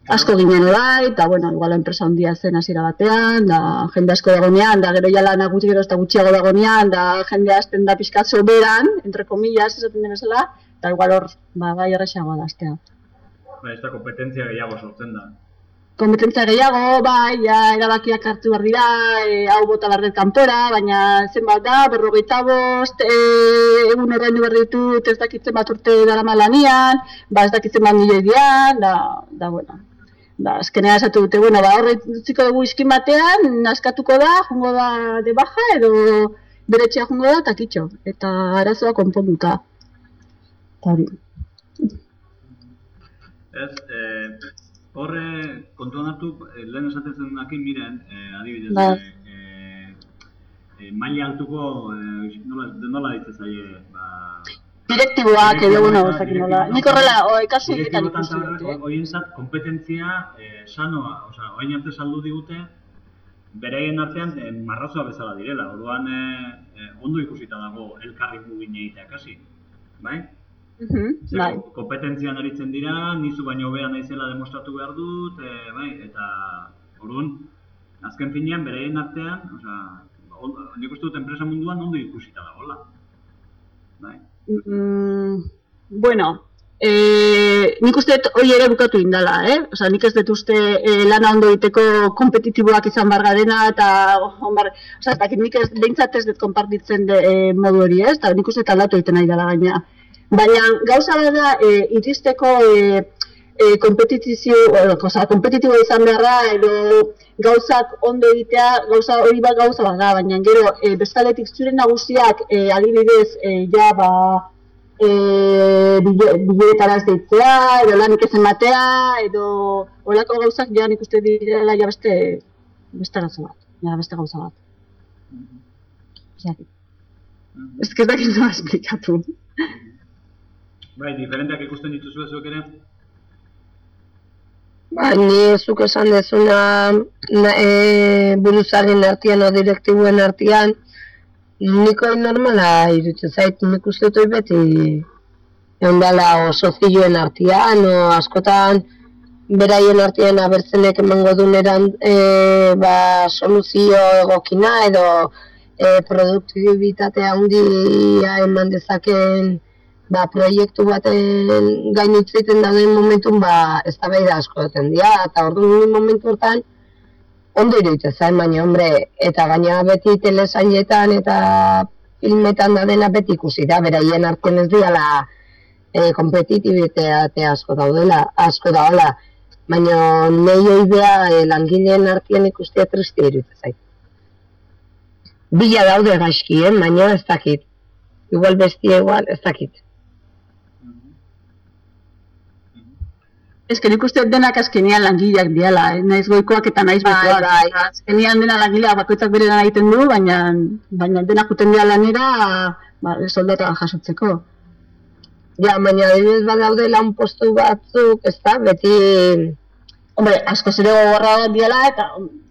Asko ginen bai, eta bueno, igual enpresa handia zen hasiera batean, da jende asko dagonean, da gero ja lana gutxi gero ez da gutxiago dagonean, da jende hasten da pixkat soberan, entre comillas, esaten den bezala, eta igual hor, ba, bai erresagoa da astea. Ba, ez da kompetentzia gehiago sortzen da. Kompetentzia gehiago, bai, ja, erabakiak hartu behar dira, e, hau bota behar kanpora, baina zenbat da, berrogeita bost, e, egun ordaindu behar ditut, ez dakitzen bat urte dara lanian, ba ez dakitzen bat milioi dian, da, da, bueno. Ba, azkenean esatu dute, bueno, ba, horre utziko dugu iskin batean, naskatuko da, jungo da de baja, edo bere etxea jungo da, eta kitxo, eta arazoa konponduta. Hori. Ez, eh, horre kontuan hartu, eh, lehen esaten zenunakin, miren, eh, adibidez, Ba. eh, eh, maila altuko, eh, nola, nola ditze zaie, ba... Direktiboak edo, bueno, ez dakit nola. Nik horrela, o, kasu egiten ikusi dut, eh? Horientzat, kompetentzia eh, sanoa, osea, orain arte saldu digute, beraien artean eh, marrazoa bezala direla, orduan eh, eh, ondo ikusita dago elkarri mugin egitea kasi, bai? Mhm, Bai. ko- kompetentzian aritzen dira, nizu baino hobea naizela demostratu behar dut, e, bai, eta orduan, azken finean beraien artean, osea, on- nik uste dut enpresa munduan ondo ikusita dagoela. Bai. Mm, bueno, eh, nik uste dut hori ere bukatu indala, eh? Osa, nik ez dut uste eh, lana ondo egiteko kompetitiboak izan bar garena, eta on bar, osa, dakit nik ez, behintzat ez dut konpartitzen de, eh, modu hori, ez? Eta nik uste dut aldatu egiten nahi dela gaina. Baina gauza da, eh, iristeko eh, eh, kompetitizio, bueno, kompetitibo izan beharra, edo gauzak ondo egitea, gauza hori bat gauza bat da, baina gero, eh, bestaletik zure nagusiak, eh, adibidez, eh, ja, ba, biletara ez deitzea, edo lanik ez ematea, edo olako gauzak ja nik uste direla ja beste, beste arazo bat, ja beste gauza bat. Dakit. Ez que ez dakit nola esplikatu. Bai, diferenteak ikusten dituzu zuek ere? Ba, ni zuk esan dezuna na, e, buruzaren artean o direktibuen artean, niko normala irutzen zait, nik uste dut beti egon dela o artean, o askotan beraien artean abertzenek emango duneran e, ba, soluzio egokina edo e, produktibitatea handia eman dezaken ba, proiektu baten gain hitz egiten dauden momentun ba, eztabaida asko duten dira, eta orduan ni momentu hortan ondo iruditzen zain, baina hombre, eta gaina beti telesailetan eta filmetan da dena beti ikusi da, beraien artean ez diala e, kompetitibitate asko daudela, asko daudela, baina nahi oidea e, langileen artean ikustea triste iruditzen zait. Bila daude gaizkien, baina ez dakit. Igual bestia igual, ez dakit. Ez que nik uste denak azkenean langileak diala, eh? naiz goikoak eta naiz Bai, bekoak. bai. Azkenean dena langileak bakoitzak bere lan egiten du, baina, baina denak juten dira lanera ba, soldata jasotzeko. Ja, baina adibidez badaude lan postu batzuk, ez da, beti... Hombre, asko zere gogorra diala eta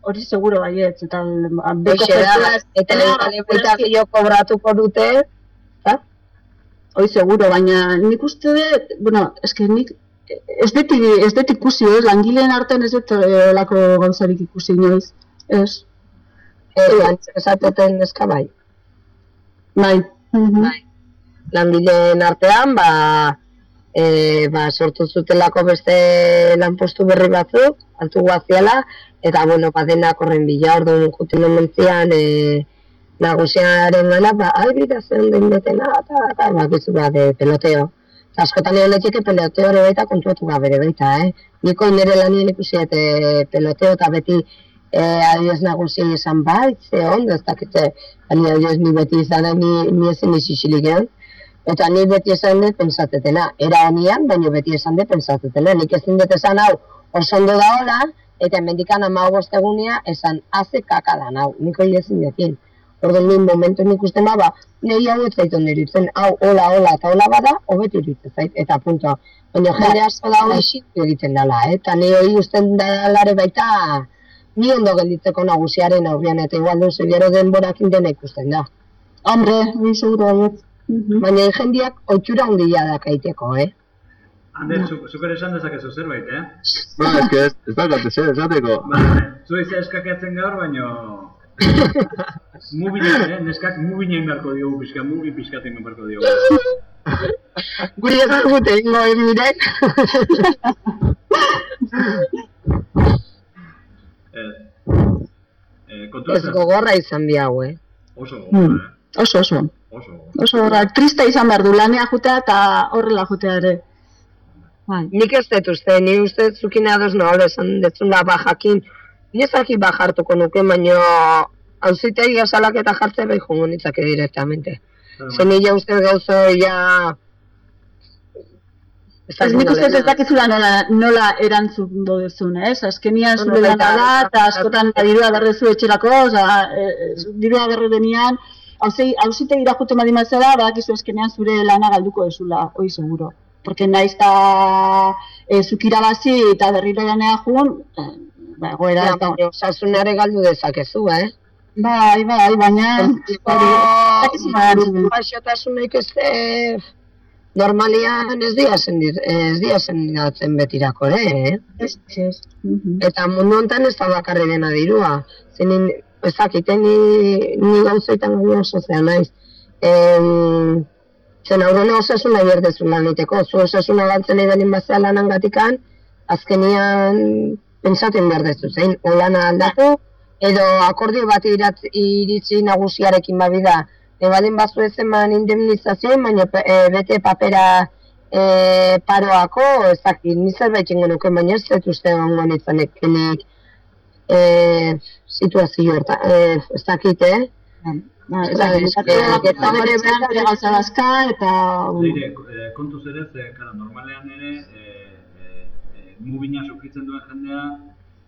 hori seguro baietz, eta beko Hoxe da, eta igual eta gehiago kobratuko dute? Hori seguro, baina nik uste dut, bueno, eske nik ez dut, ez dut ikusi, ez, langileen artean ez dut eh, olako gauzarik ikusi inoiz, ez? E, lan esateten neska bai. Bai. Mhm. Bai. Langileen artean, ba, e, ba, sortu zutelako beste lanpostu berri batzuk, altu guaziala, eta bueno, ba, denak horren bila, orduan juten omentzian, e, nagusiaren gana, ba, ai, bida zen den betena, eta, eta, ba, bizu, ba, de peloteo. Askotan egon etxeke peloteo ere baita kontuatu gabe ere baita, eh? Niko nire lanien ikusi eta peloteo eta beti eh, adioz nagusi izan bai, ze ondo, ez dakite, ani adioz ni beti izan, ni, ni ezin izisilik egon. Eta ni beti esan dut pensatetena, era honian, baina beti esan dut pensatetena. Nik ezin dut esan hau, oso ondo da hola, eta mendikan ama bostegunia esan, haze kaka da hau, niko ezin dutin. Orduan ni momentu nik uste ba, nehi hau ez zaitu niritzen, hau, hola, hola, eta hola bada, hobetu iritzen zait, eta punto. Baina jende asko da hori xitu egiten dela, eh? eta ni hori usten dalare baita, ni ondo gelditzeko nagusiaren aurrean, eta igual duzu gero denborakin dena ikusten da. Hombre, ni seguro baiet. Mhm. Baina jendiak otxura handia da kaiteko, eh? Ander, zu, zuk ere esan dezakezu zerbait, eh? Ba, ez ez, ez dakat ez, esateko. Ba, zu izan eskakeatzen gaur, baino... Mubina, eh? Neskak mubina inbarko diogu pixka, mubi pixkaten inbarko diogu. Guri ez dute ingo emiren. Ez. Eh, kontu ez gogorra izan bi hau, eh? Oso Mm. gogorra, eh? Oso, oso. Oso gogorra. Oso horra, triste izan behar du lanea jutea eta horrela jutea ere. Bai. Nik ez dut uste, ni uste zukin ados no, esan detzula ba jakin, ni ezaki ba jartuko nuke, baino hauzitegi asalak eta jartze bai jongo nitzake direktamente. Zen nila uste gauzo ja... Ez nik uste ez dakizula nola, nola erantzun duzun, ez? Azkenian Bueno, zure baita- da, eta askotan dirua berrezu etxerako, oza, e, dirua berre denean, hauzite irajute madin mazera, badakizu azkenean zure lana galduko ezula, hoi seguro. Porque naiz eta e, zukirabazi eta berriro lanea jun, e, ba, egoera ez da. Osasunare galdu dezakezu, eh? Bai, bai, baina... ez. Gaixotasunek ez eh, normalian ez dia sendir, ez dia sendatzen betirako ere, eh? Ez, ez. Mhm. Eta mundu honetan ez da bakarri dena dirua. Zenin, ez dakite ni, ni gauzetan gure oso zea naiz. Em, zen aurrena osasuna berdezu lan egiteko. Zu osasuna galtzen nahi denin bazea lanan gatikan, azkenian pentsaten berdezu. Zein, olana aldatu, edo akordio bat iratz, iritzi nagusiarekin babida. E, baldin bazu ez eman indemnizazioen, baina e, bete papera e, paroako, ez dakit, ni zerbait ingo nuke, baina ez dut uste egongo nitzanek kenek e, situazio horta, e, ez dakit, eh? Ba, Eta, eh, gauza dazka, eta... eh, kontuz ere, ze, kara, normalean ere, mubina sufritzen duen jendea,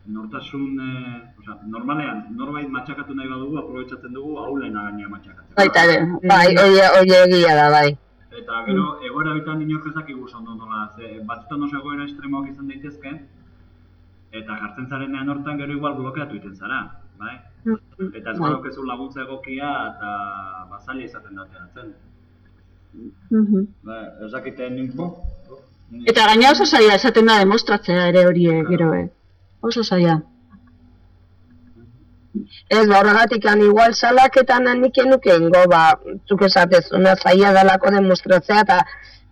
nortasun, e, osea, normalean, norbait matxakatu nahi badugu, aprobetsatzen dugu, aulena gaina matxakatzen. Baita. Bai, oie, oie egia da, bai. Eta gero, egoera bitan inork ez dakigu oso ondo nola, ze, batzutan oso egoera estremoak izan daitezke, eta jartzen zarenean hortan gero igual blokeatu egiten zara, bai? Eta ez Bai. laguntza egokia eta bazaila izaten da ateratzen. Mhm. Bai, ez dakite nik, bo, bo, ni- Eta gaina oso zaila esaten da demostratzea ere hori eh, gero, eh? Oso zaila. Ez, ba, horregatik, igual salaketan hanik enuke ingo, ba, zuk esatezuna zaila dalako demostratzea, eta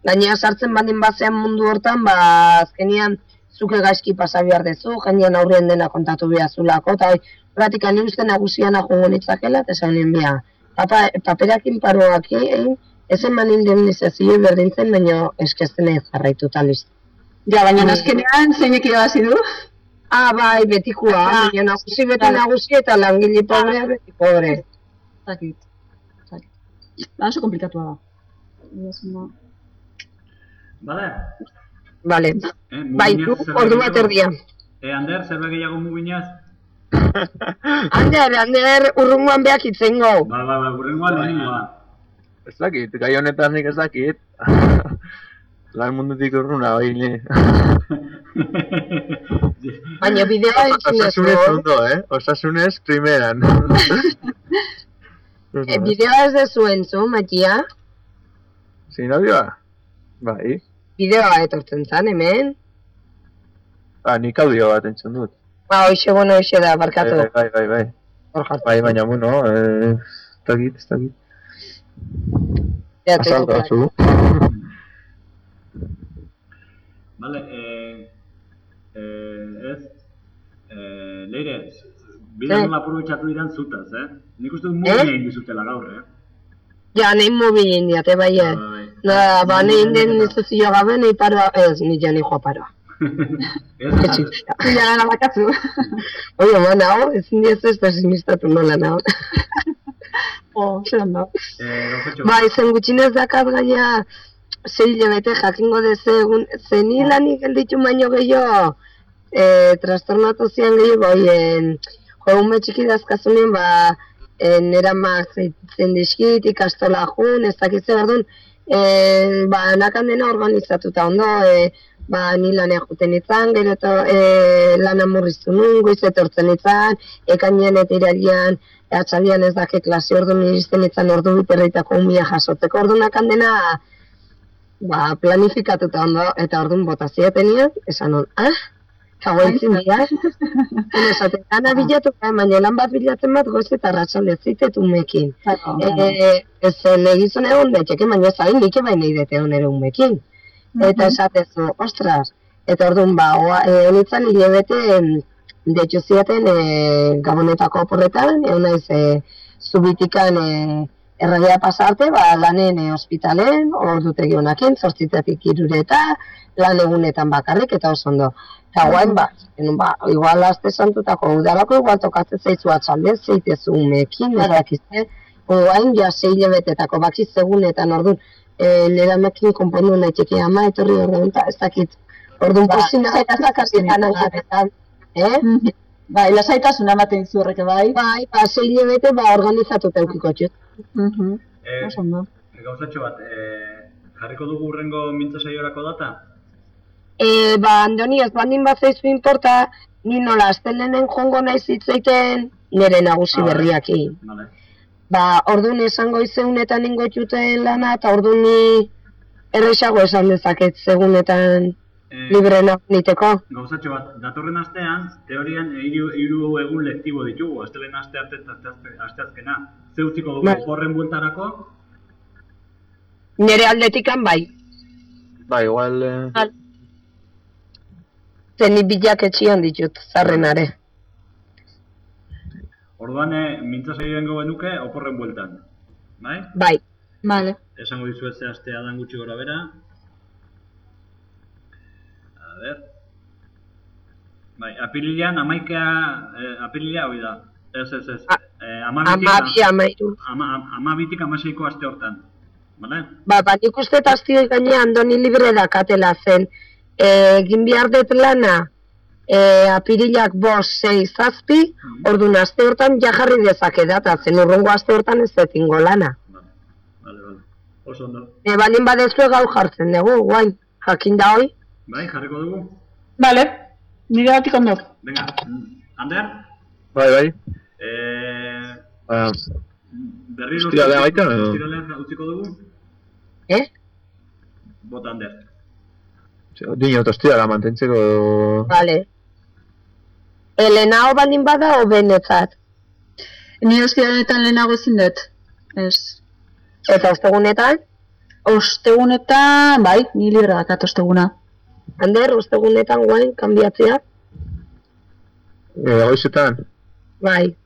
gainera sartzen bandin bazean mundu hortan, ba, azkenian zuke gaizki pasa behar dezu, jendean aurrien dena kontatu behar zulako, eta horregatik, han uste nagusiana jongo nitzakela, eta nien bia, papa, paperakin paroak egin, ez eman indemnizazio berdintzen, baina eskezten ez jarraitu eta listo. Ja, baina azkenean zeinek irabazi du? Ah, bai, betikoa, Ah, baina nagusi beti nagusi eta langile pobrea beti pobre. Zakit. Zakit. Ba, oso komplikatua da. Bale? Vale. Eh, Bai, du, ordu bat gehiago? erdia. Eh, Ander, zerbait gehiago mubinaz? Ander, Ander, urrungoan behak itzengo. Ba, ba, ba, burrengoa lehenengoa. Ez dakit, gai honetan nik ez dakit. Lan mundutik urruna, bai, ni. Baina bideoa entzun Osasunez dezu. ondo, eh? Osasunez primeran. E, bideoa ez dezu entzun, Matia. Sinodioa? Bai. Bideoa etortzen zan, hemen. Ba, nik audio bat entzun dut. Ba, hoxe, bueno, hoxe da, barkatu. Bai, bai, bai, bai. Bai, baina, bueno, eh, ez dakit, ez dakit. Ja, te toca. zu. Vale, eh, eh, ez, eh, leire, bidan Eh. nola aprobetxatu diran zutaz, eh? Nik uste dut Eh? mugi egin dizutela gaur, eh? Ja, nahi mobil indiate, bai, eh. Bai. Na, ba, nahi den nizuzio gabe, nahi paroa, ez, ni ja nahi joa paroa. Ez, Etxita. Ja, gara bakatzu. Oio, ma, naho, ezin diez ez pesimistatu nola naho. Oh, zer ondo. eh, gauzatxo, Ba, izen gutxinez dakat gaina, zei hilabete jakingo deze egun, zeni lanik gelditu baino gehiago, e, trastornatu zian gehiago, boien, jo, ume txiki dazkazunen, ba, e, nera mak zeitzen dizkit, ikastola jun, ez dakitze orduan, e, ba, nakan dena organizatuta ondo, e, ba, ni lanea juten izan, gero eto, e, lana murriztu nun, goiz etortzen izan, ekainen eta iradian, atxaldian ez dake klase orduan iristen izan ordu biterreitako umia jasotzeko. Ordunak handena ba, planifikatuta ondo, eta orduan bota zietenian, esan on, ah, kagoentzin dira, Bueno, esaten, gana bilatu, eh, baina lan bat bilatzen bat goiz eta ratxalde zitet umekin. E, ez egizun egon daiteke, baina ez hain nik ebain nahi dute onere umekin. Eta esatezu, ostras, eta orduan ba, oa, e, honitzen hilabete em, deitzu ziaten e, gabonetako oporretan, egon naiz e, zubitikan e, erregea pasarte, ba, lanen e, ospitalen, ordutegi honakin, zortzitatik irureta, lan egunetan bakarrik, eta oso ondo. Eta guain ba, enun ba, igual aste santutako udalako, igual tokatzen zaizu atxalde, zeitezu umekin, erakizte, guain ja sei hilabetetako bakiz egunetan, orduan, e, neramekin konpondu nahi txeki ama, etorri orduan, eta ez dakit, orduan Ba, posina, eta zakasietan anketetan, eh? Bai, lasaitasuna ematen dizu horrek bai. Bai, ba, sei hilabete, ba, organizatuta eukiko txut. Mhm. eh, Oso ondo. gauzatxo bat, eh, jarriko dugu urrengo mintza saiorako data? E, ba, Andoni, ez bandin bat zaizu inporta, ni nola, astelenen jongo naiz hitzaiten nire nagusi Ah, berriakin. Vale. Ba, orduan esango izeunetan ingo txuten lana, eta orduan ni erresago esan dezaket segunetan Eh, libre niteko. Gauzatxo bat, datorren astean, teorian hiru egun lektibo ditugu, astelen aste arte eta aste- asteazkena. Ze utziko dugu Bai. horren bueltarako? Nire aldetikan bai, Ba, igual... Eh, zeni bilak etxian ditut, zarrenare. Orduan, eh, mintza saioengo genuke oporren bueltan. Bai? Bai, Vale. Esango dizuet ze astea dan gutxi gora bera. A ber. Bai, apirilean amaikea, eh, apirilia hori da. Ez, ez, ez. A- Eh, amabitik, amabi, amairu. ama, amabitik amaseiko aste hortan. Bale? Ba, ba, nik uste taztio gainean doni libre dakatela zen. E, egin behar dut lana, e, apirilak bos, sei, zazpi, orduan aste hortan ja jarri dezake data, zen urrengo aste hortan ez detingo lana. Bale, bale, bale. Oso ondo. E, balin gau jartzen dugu, guain, jakin da hoi. Bai, jarriko dugu? Vale. Nire batik ondo. Venga, mm, Ander? bai, bai. Eh, berriro... Ostiralea baita, edo? Ostiralean utziko dugu? Eh? Bota Ander. Dino, tostira mantentzeko... Vale. Elenao balin bada o benetzat. Ni honetan lehenago ezin dut. Ez. Eta ostegunetan, Ostegunetan, bai, ni libre dakat osteguna. Ander, ostegunetan guain, kanbiatzea. E, goizetan? Bai,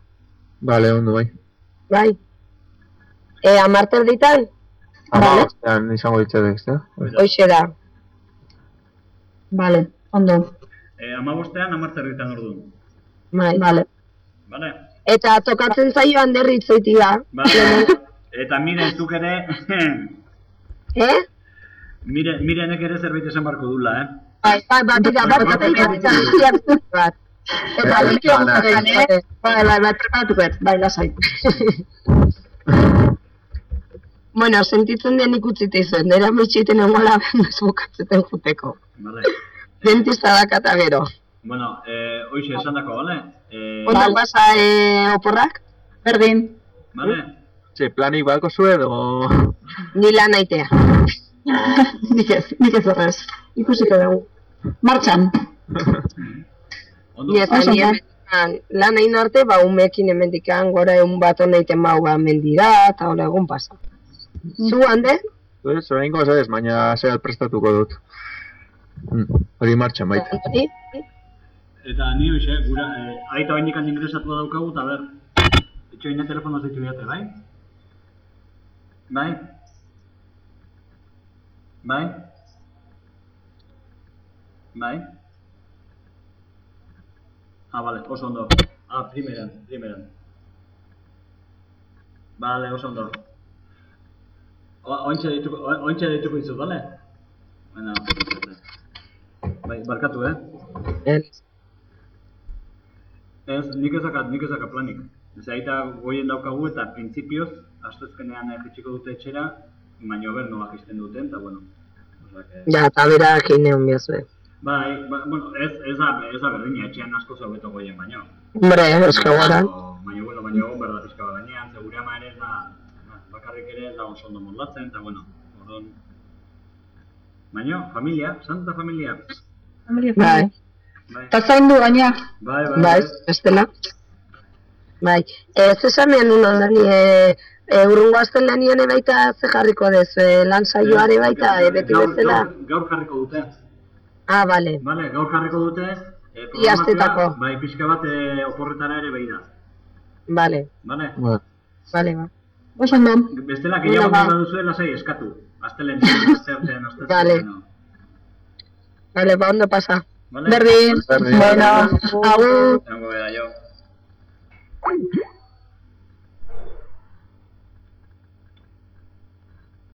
Bale, ondo, bai. bai. E, amarter ditan, Ama, Vale. izango ditzatek, ezta? Bai. hoxe da. Vale, ondo. Eh, amabostean, amartzerritan orduan. Bai. Vale. Bale? Eta tokatzen zaio Ander hitzoitia. Bale. Eta mire, zuk ere... Eh? mire, mirenek ere zerbait esan barko dula, eh? Bai, bai, bai, bida, bat, bat, bat, bat, bat, bat. Eta Eh, bana. zuten, eh? Bai, bai, bai, preparatuko bai, lasai. Bueno, sentitzen den ikutzite izan, nera mitxiten engola ez bukatzeten juteko. Bale. Dentista dakata gero. Bueno, eh, hoxe esan dako, bale? Eh, Ondo pasa eh, oporrak? Berdin. bale? Ze, planik balko zuen, o... Ni lan aitea. nik ez, nik ez horrez. Ikusiko dugu. Martxan. Ondo? Ni Oso ni lan egin arte, ba, umekin hemendikan gora egun bat honeiten bau ba, mendira, eta hola egun pasa. Zu, hande? Ez, orainko ez ez, baina zer prestatuko dut. Mm, Hori martxan baita. Hori, Eta ni hoxe, gura, eh, aita bain ikan ingresatu daukagu, eta ber, etxo ina telefono zeitu diate, bai? Bai? Bai? Bai? Ah, vale, oso ondo. Ah, primeran, primeran. Vale, oso ondo. Ointxe dituko, ointxe dituko izut, vale? Bueno, bai, barkatu, eh? eh, Ez, nik ezakat, nik ezakat planik. Ez aita goien daukagu eta printzipioz, astezkenean jitsiko dute etxera, baino ber nolak izten duten, eta bueno. Que... ja, eta berak ineon bihazue. Bai, ba, bueno, ez, ez da, ez da berdina, etxean asko zaubeto goien baino. Hombre, eske gara. Baina, bueno, baina egon behar da pixka bat gainean, ze gure ama ere ez da, ba, bakarrik ere ez da oso ondo moldatzen, eta bueno, orduan... Baina, familia, santa familia. Bai, Bai, Eta zaindu gaina. bai, bai. bai, bestela. Bai, ez esan behar nun ondan, e, e, urrungo azten lanian baita ze jarriko dez, e, lan saioare baita, e, beti Gaur- bezala. Gaur, gaur jarriko dute. Ah, bale, Vale, gaur jarriko dute. Eh, Iaztetako. Bai, pixka bat eh, oporretara ere behi da. bale, Vale? Ba, bale, ba. Oso ondo. Bestela, gehiago ba. baduzu, lasai eskatu. Aztelen, asteartean. Vale. no. Bale, ba, ondo pasa. Vale? Berdin. Berdin. Bueno, agur. Egongo beda jo.